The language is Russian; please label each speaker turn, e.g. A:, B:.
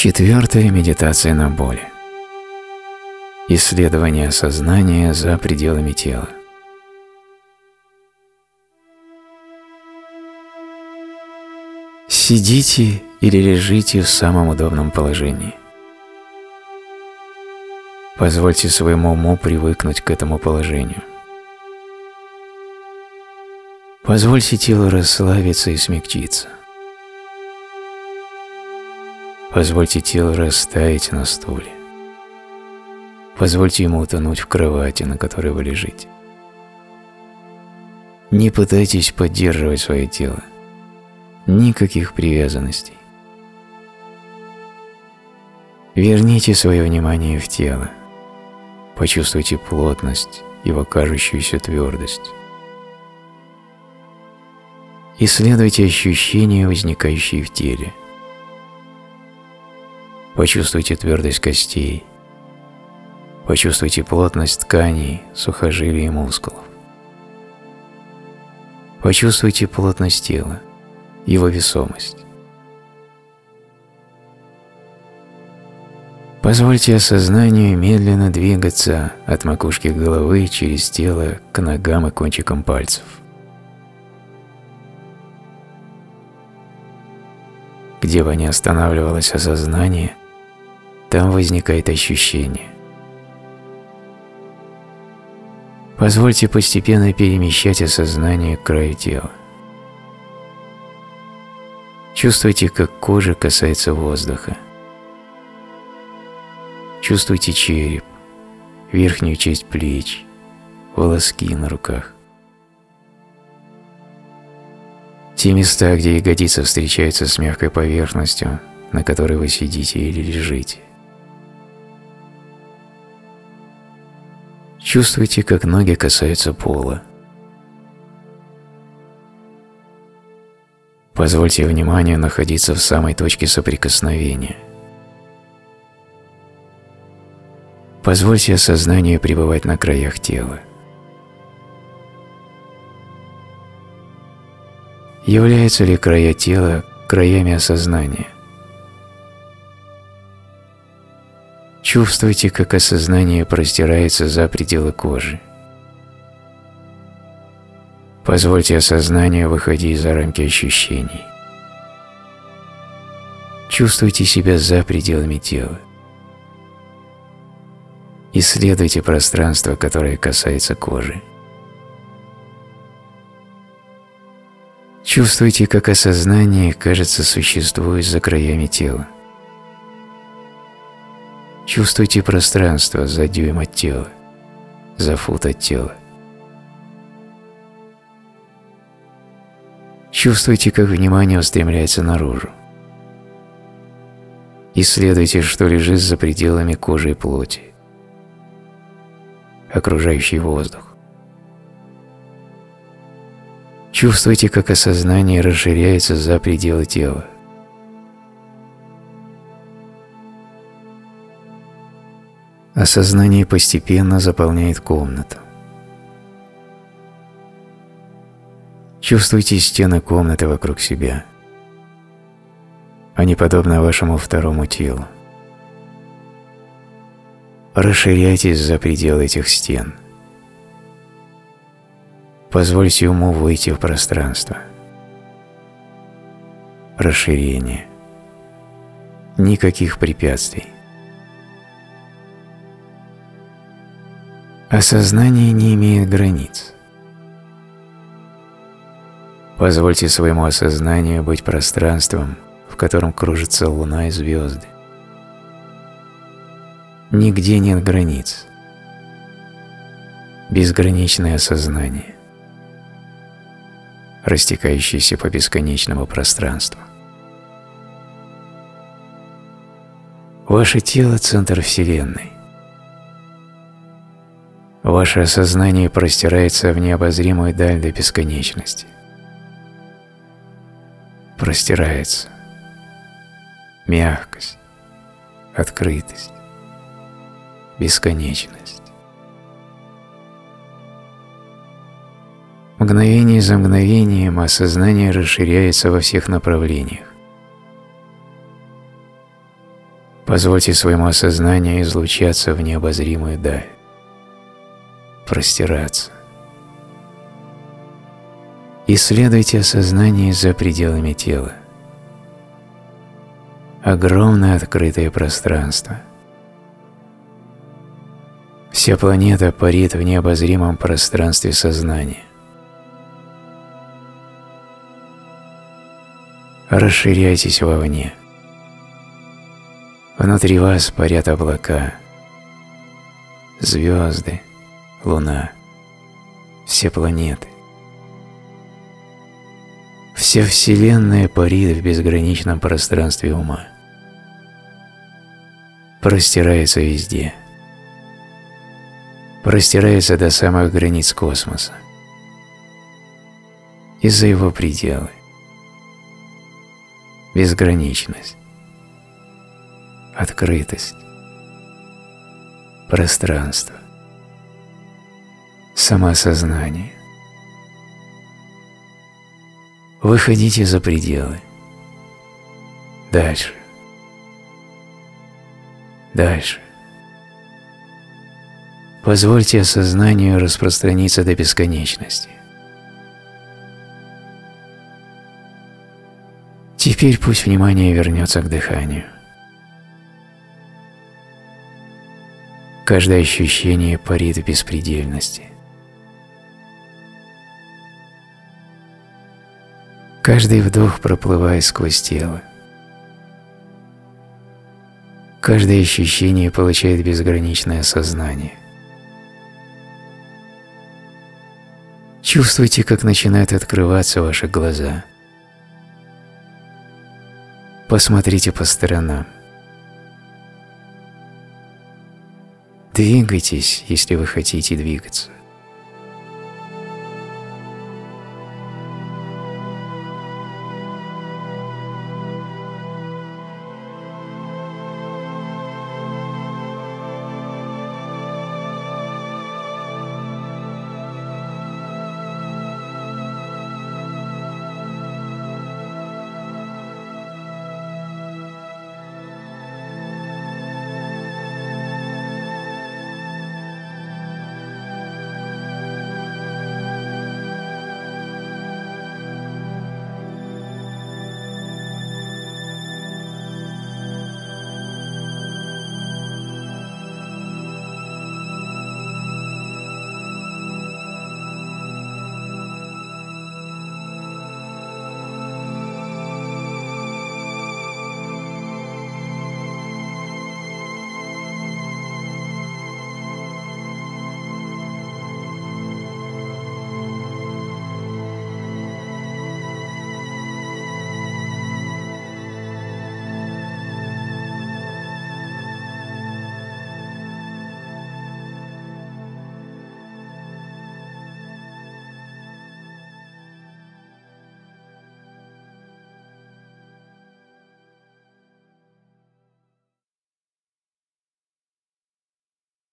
A: Четвертая медитация на боли. Исследование сознания за пределами тела. Сидите или лежите в самом удобном положении. Позвольте своему уму привыкнуть к этому положению. Позвольте телу расслабиться и смягчиться. Позвольте телу растаять на стуле. Позвольте ему утонуть в кровати, на которой вы лежите. Не пытайтесь поддерживать свое тело. Никаких привязанностей. Верните свое внимание в тело. Почувствуйте плотность, его кажущуюся твердость. Исследуйте ощущения, возникающие в теле. Почувствуйте твердость костей. Почувствуйте плотность тканей, сухожилий и мускулов. Почувствуйте плотность тела, его весомость. Позвольте осознанию медленно двигаться от макушки головы через тело к ногам и кончикам пальцев. Где бы ни останавливалось осознание – там возникает ощущение. Позвольте постепенно перемещать осознание к краю тела. Чувствуйте, как кожа касается воздуха. Чувствуйте череп, верхнюю часть плеч, волоски на руках. Те места, где ягодицы встречаются с мягкой поверхностью, на которой вы сидите или лежите. Чувствуйте, как ноги касаются пола. Позвольте вниманию находиться в самой точке соприкосновения. Позвольте осознанию пребывать на краях тела. Являются ли края тела краями осознания? Чувствуйте, как осознание простирается за пределы кожи. Позвольте осознанию выходить за рамки ощущений. Чувствуйте себя за пределами тела. Исследуйте пространство, которое касается кожи. Чувствуйте, как осознание, кажется, существует за краями тела. Чувствуйте пространство за дюйм от тела, за фут от тела. Чувствуйте, как внимание устремляется наружу. Исследуйте, что лежит за пределами кожи и плоти, окружающий воздух. Чувствуйте, как осознание расширяется за пределы тела. Осознание постепенно заполняет комнату. Чувствуйте стены комнаты вокруг себя. Они подобны вашему второму телу. Расширяйтесь за пределы этих стен. Позвольте уму выйти в пространство. Расширение. Никаких препятствий. Осознание не имеет границ. Позвольте своему осознанию быть пространством, в котором кружится луна и звезды. Нигде нет границ. Безграничное осознание, растекающееся по бесконечному пространству. Ваше тело – центр Вселенной. Ваше сознание простирается в необозримую даль до бесконечности. Простирается. Мягкость, открытость, бесконечность. Мгновение за мгновением осознание расширяется во всех направлениях. Позвольте своему осознанию излучаться в необозримую даль, простираться. Исследуйте осознание за пределами тела. Огромное открытое пространство. Вся планета парит в необозримом пространстве сознания. Расширяйтесь вовне. Внутри вас парят облака, звезды, луна, все планеты. Вся Вселенная парит в безграничном пространстве ума. Простирается везде. Простирается до самых границ космоса. И за его пределы. Безграничность. Открытость. Пространство. Самосознание. Выходите за пределы. Дальше. Дальше. Позвольте осознанию распространиться до бесконечности. Теперь пусть внимание вернется к дыханию. Каждое ощущение парит в беспредельности – Каждый вдох проплывает сквозь тело. Каждое ощущение получает безграничное сознание. Чувствуйте, как начинают открываться ваши глаза. Посмотрите по сторонам. Двигайтесь, если вы хотите двигаться.